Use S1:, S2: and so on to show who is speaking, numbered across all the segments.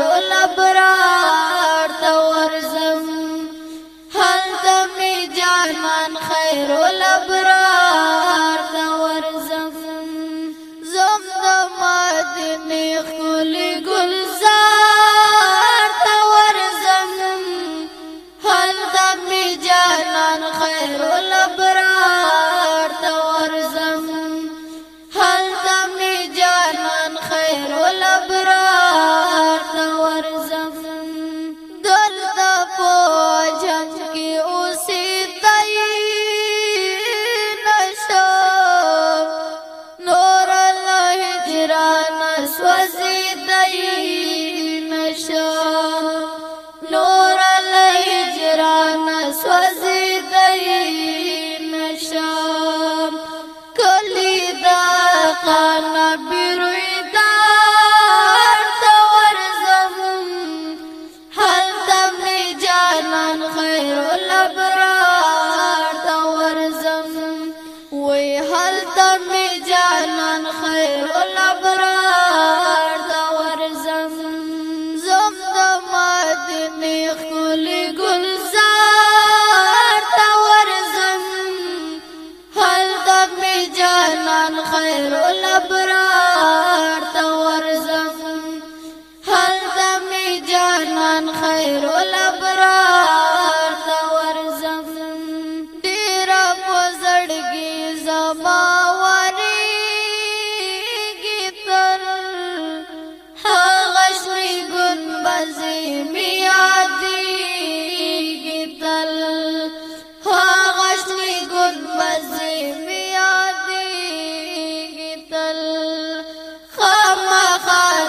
S1: الابرار تورزم هل دمي جانان خير الابرار زم. دمدني خير سوځي دای نور له هجران سوځي دای نشا کلی دا هل تم جانان خیر الابر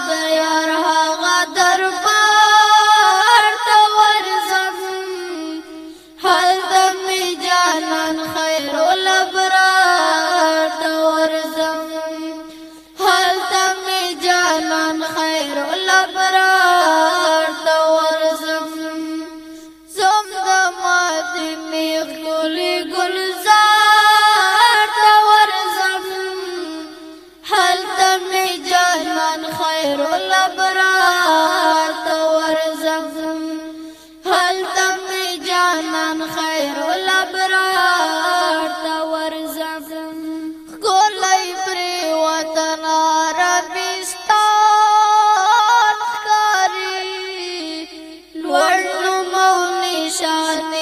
S1: بيان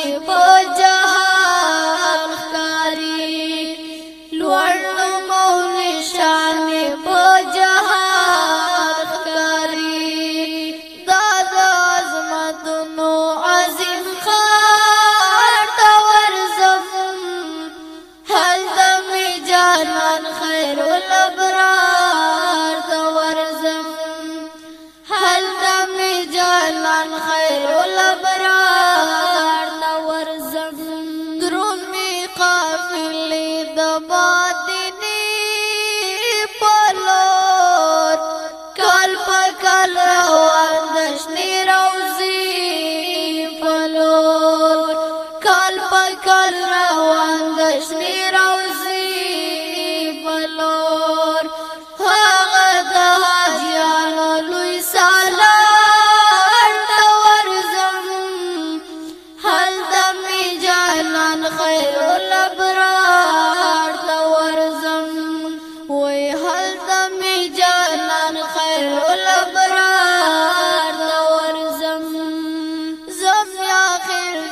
S1: জীব 播。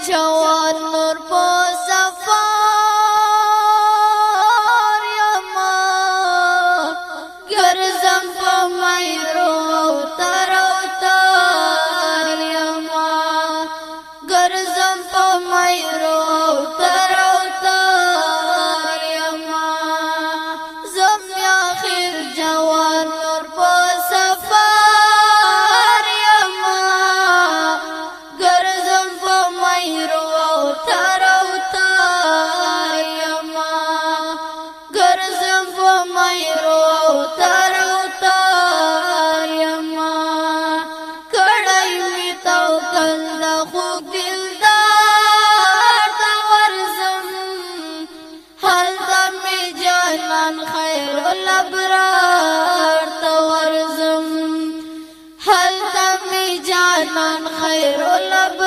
S1: 求我。রোলব